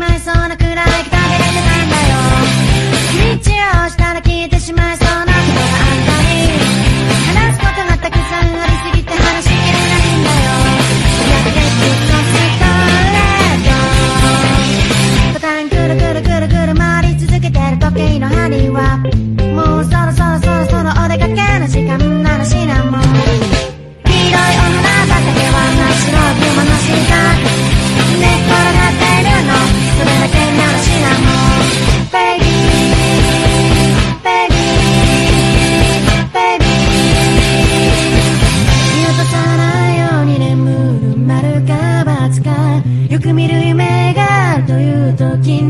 まいそうなくらい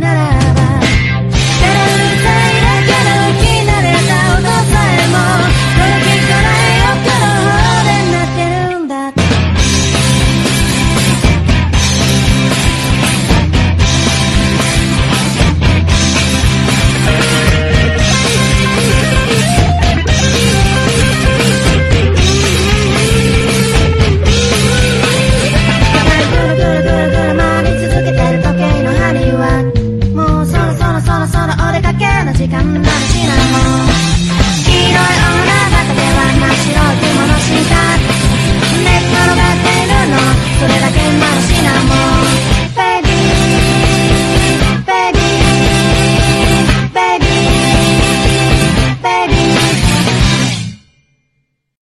nada. 時間なら知らんもん